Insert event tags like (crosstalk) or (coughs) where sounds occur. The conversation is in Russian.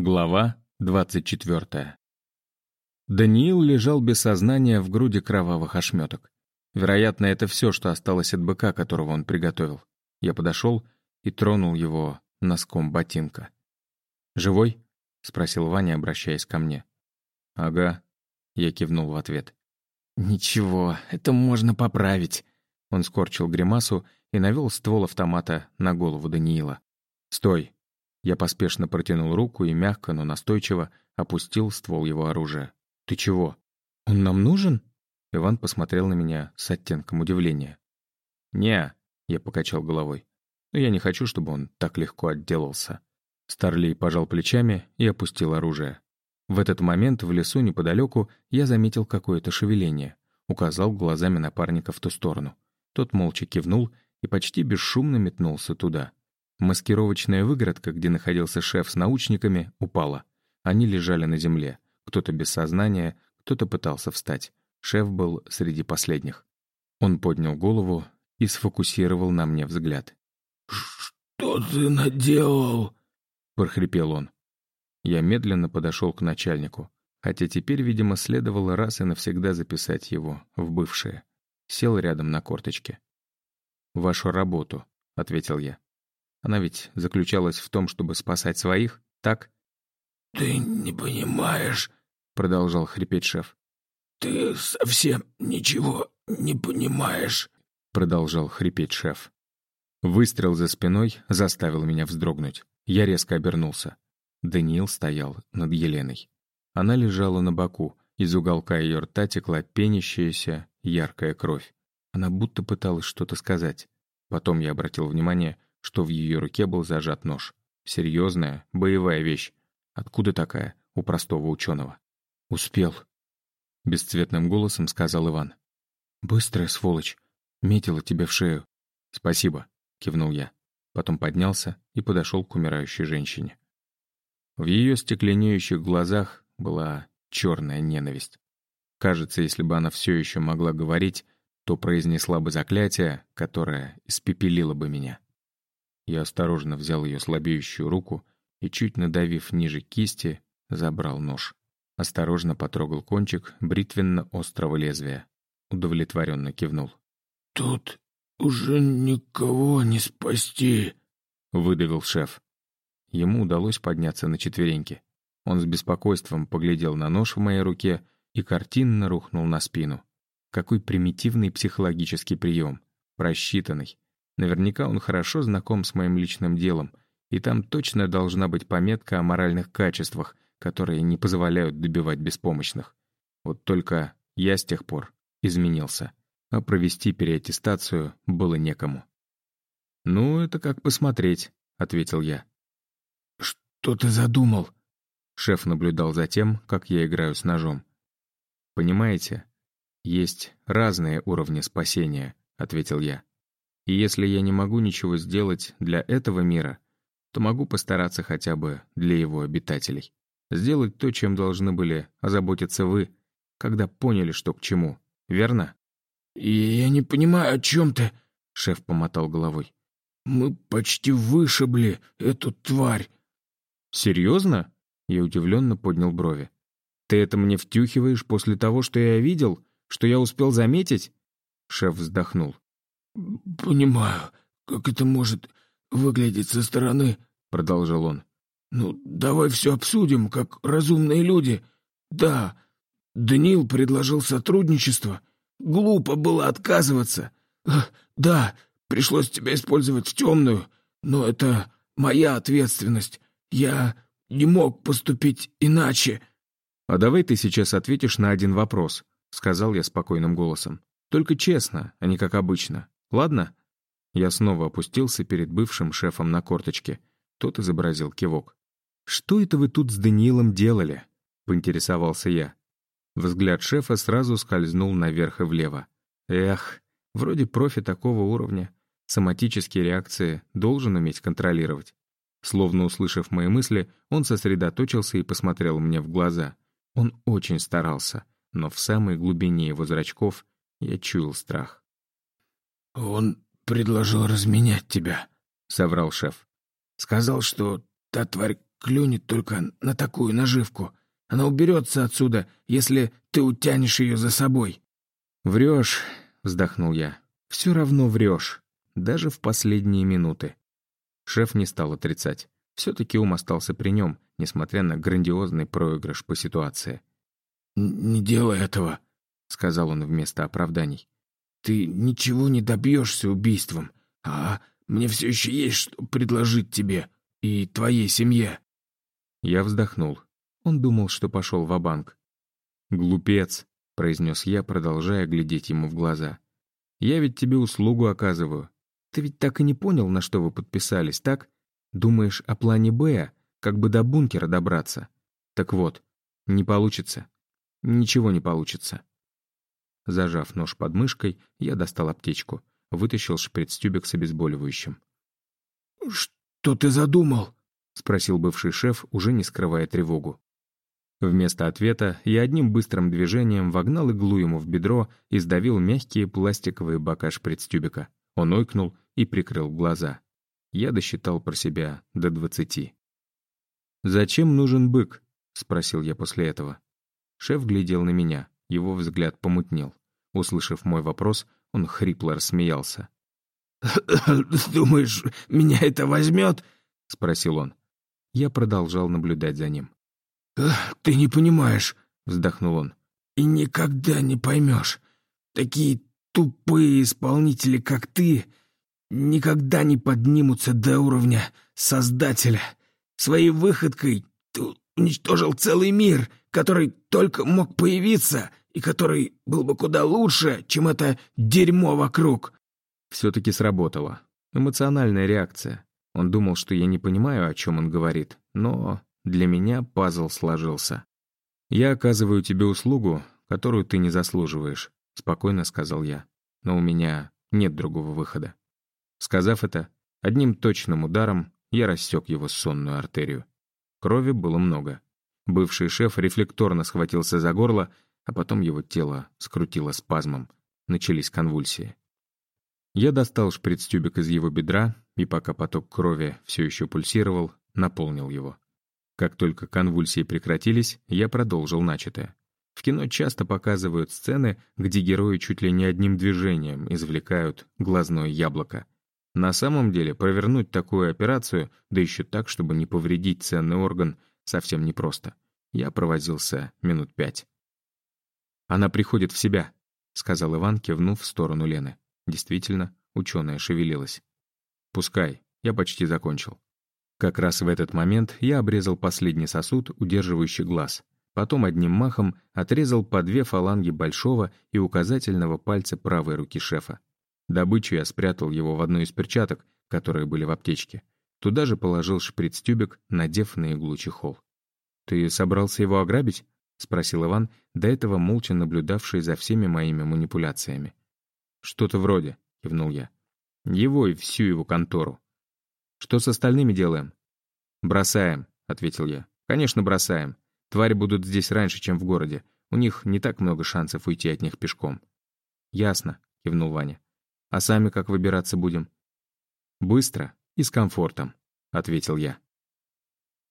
Глава 24. Даниил лежал без сознания в груди кровавых ошметок. Вероятно, это все, что осталось от быка, которого он приготовил. Я подошел и тронул его носком ботинка. «Живой?» — спросил Ваня, обращаясь ко мне. «Ага», — я кивнул в ответ. «Ничего, это можно поправить». Он скорчил гримасу и навел ствол автомата на голову Даниила. «Стой!» Я поспешно протянул руку и мягко, но настойчиво опустил ствол его оружия. «Ты чего? Он нам нужен?» Иван посмотрел на меня с оттенком удивления. «Не», — я покачал головой. «Но я не хочу, чтобы он так легко отделался». Старлей пожал плечами и опустил оружие. В этот момент в лесу неподалеку я заметил какое-то шевеление. Указал глазами напарника в ту сторону. Тот молча кивнул и почти бесшумно метнулся туда. Маскировочная выгородка, где находился шеф с научниками, упала. Они лежали на земле. Кто-то без сознания, кто-то пытался встать. Шеф был среди последних. Он поднял голову и сфокусировал на мне взгляд. «Что ты наделал?» — прохрипел он. Я медленно подошел к начальнику, хотя теперь, видимо, следовало раз и навсегда записать его в бывшее. Сел рядом на корточке. «Вашу работу», — ответил я. Она ведь заключалась в том, чтобы спасать своих, так? «Ты не понимаешь», — продолжал хрипеть шеф. «Ты совсем ничего не понимаешь», — продолжал хрипеть шеф. Выстрел за спиной заставил меня вздрогнуть. Я резко обернулся. Даниил стоял над Еленой. Она лежала на боку, из уголка ее рта текла пенящаяся, яркая кровь. Она будто пыталась что-то сказать. Потом я обратил внимание, что в ее руке был зажат нож. Серьезная, боевая вещь. Откуда такая у простого ученого? «Успел», — бесцветным голосом сказал Иван. «Быстрая сволочь. Метила тебе в шею». «Спасибо», — кивнул я. Потом поднялся и подошел к умирающей женщине. В ее стекленеющих глазах была черная ненависть. Кажется, если бы она все еще могла говорить, то произнесла бы заклятие, которое испепелило бы меня. Я осторожно взял ее слабеющую руку и, чуть надавив ниже кисти, забрал нож. Осторожно потрогал кончик бритвенно-острого лезвия. Удовлетворенно кивнул. «Тут уже никого не спасти», — выдавил шеф. Ему удалось подняться на четвереньки. Он с беспокойством поглядел на нож в моей руке и картинно рухнул на спину. Какой примитивный психологический прием. Просчитанный. Наверняка он хорошо знаком с моим личным делом, и там точно должна быть пометка о моральных качествах, которые не позволяют добивать беспомощных. Вот только я с тех пор изменился, а провести переаттестацию было некому. «Ну, это как посмотреть», — ответил я. «Что ты задумал?» Шеф наблюдал за тем, как я играю с ножом. «Понимаете, есть разные уровни спасения», — ответил я. И если я не могу ничего сделать для этого мира, то могу постараться хотя бы для его обитателей. Сделать то, чем должны были озаботиться вы, когда поняли, что к чему. Верно? «Я не понимаю, о чем ты...» — шеф помотал головой. «Мы почти вышибли эту тварь». «Серьезно?» — я удивленно поднял брови. «Ты это мне втюхиваешь после того, что я видел? Что я успел заметить?» Шеф вздохнул. «Понимаю, как это может выглядеть со стороны», — продолжил он. «Ну, давай все обсудим, как разумные люди. Да, Даниил предложил сотрудничество. Глупо было отказываться. Да, пришлось тебя использовать в темную, но это моя ответственность. Я не мог поступить иначе». «А давай ты сейчас ответишь на один вопрос», — сказал я спокойным голосом. «Только честно, а не как обычно. Ладно?» Я снова опустился перед бывшим шефом на корточке. Тот изобразил кивок. «Что это вы тут с Даниилом делали?» — поинтересовался я. Взгляд шефа сразу скользнул наверх и влево. «Эх, вроде профи такого уровня. Соматические реакции должен уметь контролировать». Словно услышав мои мысли, он сосредоточился и посмотрел мне в глаза. Он очень старался, но в самой глубине его зрачков я чуял страх. «Он предложил разменять тебя», — соврал шеф. «Сказал, что та тварь клюнет только на такую наживку. Она уберется отсюда, если ты утянешь ее за собой». «Врешь», — вздохнул я. «Все равно врешь, даже в последние минуты». Шеф не стал отрицать. Все-таки ум остался при нем, несмотря на грандиозный проигрыш по ситуации. «Не делай этого», — сказал он вместо оправданий. «Ты ничего не добьешься убийством, а мне все еще есть что предложить тебе и твоей семье». Я вздохнул. Он думал, что пошел в банк «Глупец», — произнес я, продолжая глядеть ему в глаза. «Я ведь тебе услугу оказываю. Ты ведь так и не понял, на что вы подписались, так? Думаешь о плане «Б», как бы до бункера добраться? Так вот, не получится. Ничего не получится». Зажав нож под мышкой, я достал аптечку, вытащил шприц-тюбик с обезболивающим. «Что ты задумал?» — спросил бывший шеф, уже не скрывая тревогу. Вместо ответа я одним быстрым движением вогнал иглу ему в бедро и сдавил мягкие пластиковые бока шприц-тюбика. Он ойкнул и прикрыл глаза. Я досчитал про себя до двадцати. «Зачем нужен бык?» — спросил я после этого. Шеф глядел на меня, его взгляд помутнел. Услышав мой вопрос, он хрипло рассмеялся. (coughs) «Думаешь, меня это возьмет?» — спросил он. Я продолжал наблюдать за ним. «Ты не понимаешь», — вздохнул он. «И никогда не поймешь. Такие тупые исполнители, как ты, никогда не поднимутся до уровня Создателя. Своей выходкой ты уничтожил целый мир, который только мог появиться и который был бы куда лучше, чем это дерьмо вокруг». Все-таки сработало. Эмоциональная реакция. Он думал, что я не понимаю, о чем он говорит, но для меня пазл сложился. «Я оказываю тебе услугу, которую ты не заслуживаешь», — спокойно сказал я. «Но у меня нет другого выхода». Сказав это, одним точным ударом я рассек его сонную артерию. Крови было много. Бывший шеф рефлекторно схватился за горло, а потом его тело скрутило спазмом. Начались конвульсии. Я достал шприц-тюбик из его бедра, и пока поток крови все еще пульсировал, наполнил его. Как только конвульсии прекратились, я продолжил начатое. В кино часто показывают сцены, где герои чуть ли не одним движением извлекают глазное яблоко. На самом деле провернуть такую операцию, да еще так, чтобы не повредить ценный орган, совсем непросто. Я провозился минут пять. «Она приходит в себя», — сказал Иван, кивнув в сторону Лены. Действительно, ученая шевелилась. «Пускай, я почти закончил». Как раз в этот момент я обрезал последний сосуд, удерживающий глаз. Потом одним махом отрезал по две фаланги большого и указательного пальца правой руки шефа. Добычу я спрятал его в одну из перчаток, которые были в аптечке. Туда же положил шприц-тюбик, надев на иглу чехол. «Ты собрался его ограбить?» — спросил Иван, до этого молча наблюдавший за всеми моими манипуляциями. «Что-то вроде», — кивнул я. «Его и всю его контору». «Что с остальными делаем?» «Бросаем», — ответил я. «Конечно, бросаем. Твари будут здесь раньше, чем в городе. У них не так много шансов уйти от них пешком». «Ясно», — кивнул Ваня. «А сами как выбираться будем?» «Быстро и с комфортом», — ответил я.